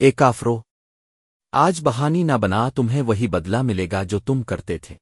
اے کافرو، آج بہانی نہ بنا، تمہیں وہی بدلہ ملے گا جو تم کرتے تھے۔